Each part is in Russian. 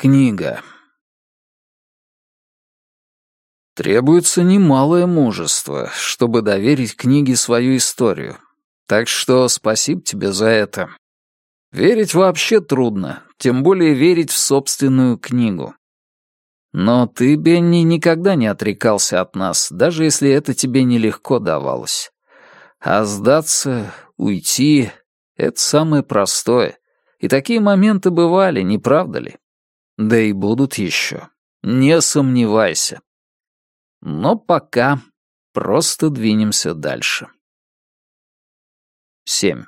Книга. Требуется немалое мужество, чтобы доверить книге свою историю. Так что спасибо тебе за это. Верить вообще трудно, тем более верить в собственную книгу. Но ты, Бенни, никогда не отрекался от нас, даже если это тебе нелегко давалось. А сдаться, уйти — это самое простое. И такие моменты бывали, не правда ли? Да и будут еще. Не сомневайся. Но пока просто двинемся дальше. 7.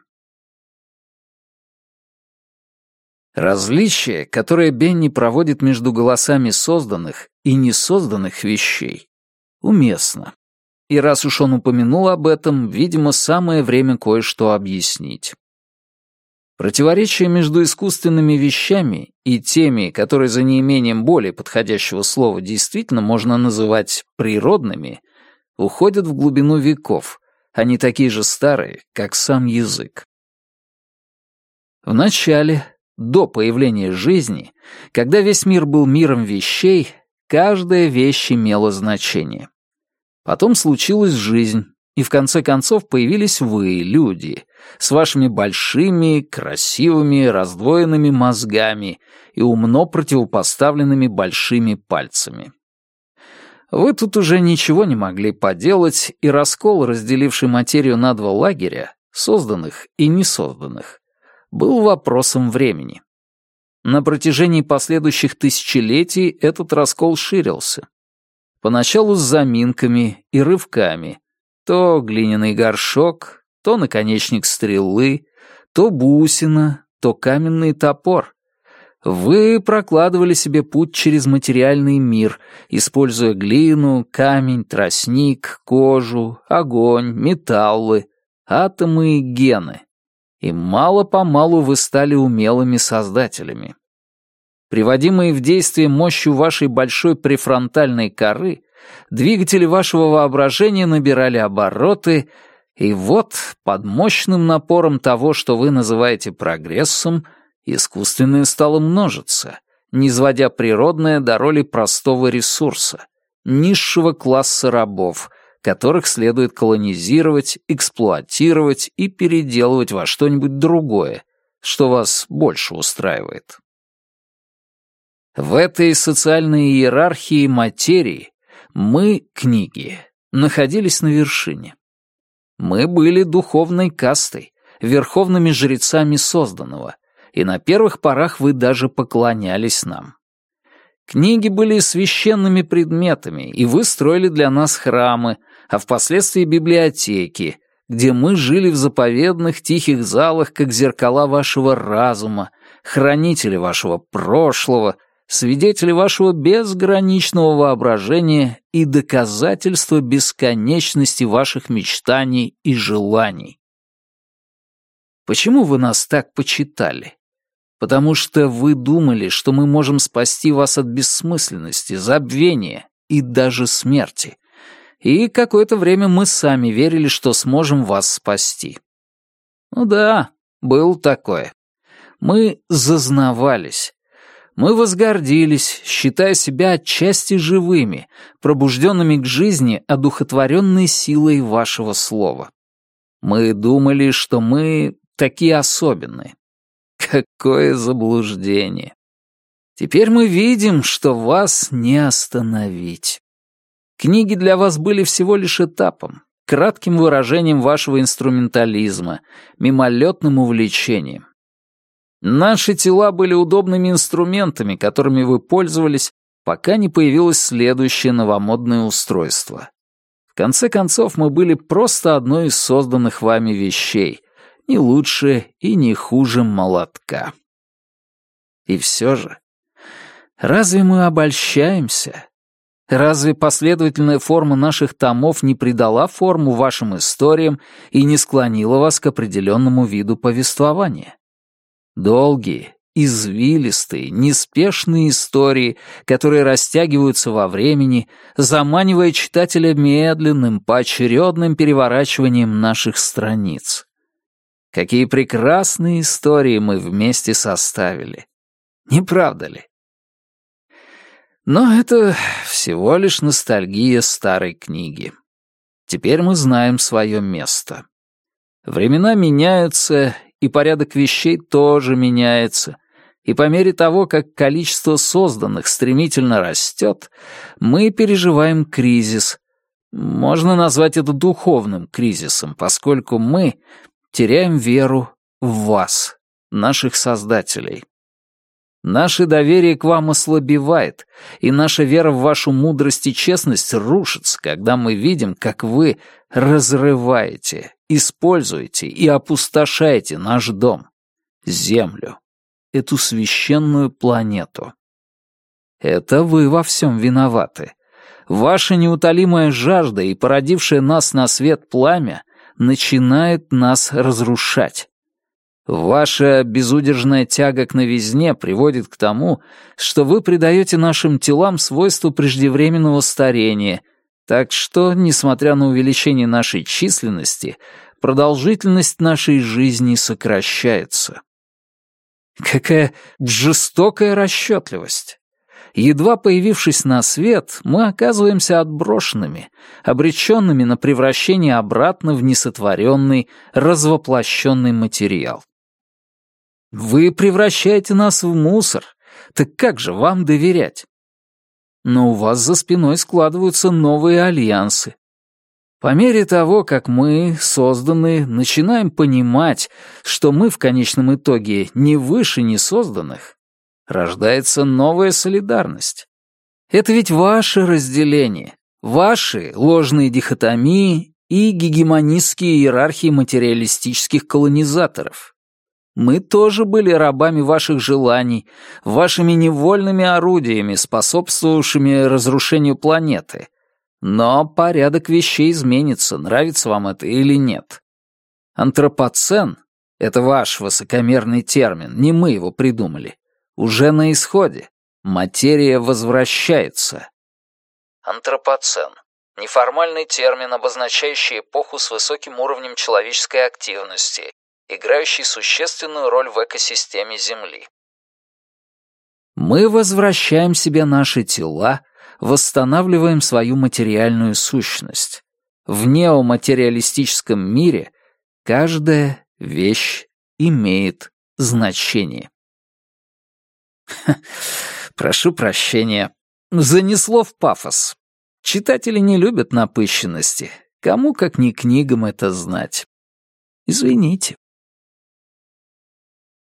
Различие, которое Бенни проводит между голосами созданных и несозданных вещей, уместно. И раз уж он упомянул об этом, видимо, самое время кое-что объяснить. Противоречие между искусственными вещами и теми, которые за неимением более подходящего слова действительно можно называть природными, уходят в глубину веков, они такие же старые, как сам язык. В начале, до появления жизни, когда весь мир был миром вещей, каждая вещь имела значение. Потом случилась жизнь, и в конце концов появились вы, люди, с вашими большими, красивыми, раздвоенными мозгами и умно противопоставленными большими пальцами. Вы тут уже ничего не могли поделать, и раскол, разделивший материю на два лагеря, созданных и несозданных, был вопросом времени. На протяжении последующих тысячелетий этот раскол ширился. Поначалу с заминками и рывками, то глиняный горшок, то наконечник стрелы, то бусина, то каменный топор. Вы прокладывали себе путь через материальный мир, используя глину, камень, тростник, кожу, огонь, металлы, атомы и гены. И мало-помалу вы стали умелыми создателями. Приводимые в действие мощью вашей большой префронтальной коры, Двигатели вашего воображения набирали обороты, и вот, под мощным напором того, что вы называете прогрессом, искусственное стало множиться, низводя природное до роли простого ресурса, низшего класса рабов, которых следует колонизировать, эксплуатировать и переделывать во что-нибудь другое, что вас больше устраивает. В этой социальной иерархии материи мы, книги, находились на вершине. Мы были духовной кастой, верховными жрецами созданного, и на первых порах вы даже поклонялись нам. Книги были священными предметами, и вы строили для нас храмы, а впоследствии библиотеки, где мы жили в заповедных тихих залах, как зеркала вашего разума, хранители вашего прошлого — свидетели вашего безграничного воображения и доказательства бесконечности ваших мечтаний и желаний. Почему вы нас так почитали? Потому что вы думали, что мы можем спасти вас от бессмысленности, забвения и даже смерти. И какое-то время мы сами верили, что сможем вас спасти. Ну да, был такое. Мы зазнавались, мы возгордились, считая себя отчасти живыми, пробужденными к жизни одухотворенной силой вашего слова. Мы думали, что мы такие особенные. Какое заблуждение. Теперь мы видим, что вас не остановить. Книги для вас были всего лишь этапом, кратким выражением вашего инструментализма, мимолетным увлечением. Наши тела были удобными инструментами, которыми вы пользовались, пока не появилось следующее новомодное устройство. В конце концов, мы были просто одной из созданных вами вещей, не лучше и не хуже молотка. И все же, разве мы обольщаемся? Разве последовательная форма наших томов не придала форму вашим историям и не склонила вас к определенному виду повествования? Долгие, извилистые, неспешные истории, которые растягиваются во времени, заманивая читателя медленным, поочередным переворачиванием наших страниц. Какие прекрасные истории мы вместе составили. Не правда ли? Но это всего лишь ностальгия старой книги. Теперь мы знаем свое место. Времена меняются, и порядок вещей тоже меняется, и по мере того, как количество созданных стремительно растет, мы переживаем кризис. Можно назвать это духовным кризисом, поскольку мы теряем веру в вас, наших создателей. Наше доверие к вам ослабевает, и наша вера в вашу мудрость и честность рушится, когда мы видим, как вы разрываете, используете и опустошаете наш дом, Землю, эту священную планету. Это вы во всем виноваты. Ваша неутолимая жажда и породившее нас на свет пламя начинает нас разрушать. Ваша безудержная тяга к новизне приводит к тому, что вы придаете нашим телам свойство преждевременного старения, так что, несмотря на увеличение нашей численности, продолжительность нашей жизни сокращается. Какая жестокая расчетливость! Едва появившись на свет, мы оказываемся отброшенными, обреченными на превращение обратно в несотворенный, развоплощенный материал. Вы превращаете нас в мусор. Так как же вам доверять? Но у вас за спиной складываются новые альянсы. По мере того, как мы, созданные, начинаем понимать, что мы в конечном итоге не выше несозданных, рождается новая солидарность. Это ведь ваше разделение, ваши ложные дихотомии и гегемонистские иерархии материалистических колонизаторов. Мы тоже были рабами ваших желаний, вашими невольными орудиями, способствовавшими разрушению планеты. Но порядок вещей изменится, нравится вам это или нет. Антропоцен — это ваш высокомерный термин, не мы его придумали. Уже на исходе. Материя возвращается. Антропоцен — неформальный термин, обозначающий эпоху с высоким уровнем человеческой активности, играющий существенную роль в экосистеме Земли. Мы возвращаем себе наши тела, восстанавливаем свою материальную сущность. В неоматериалистическом мире каждая вещь имеет значение. Прошу прощения. Занесло в пафос. Читатели не любят напыщенности. Кому, как ни книгам, это знать. Извините.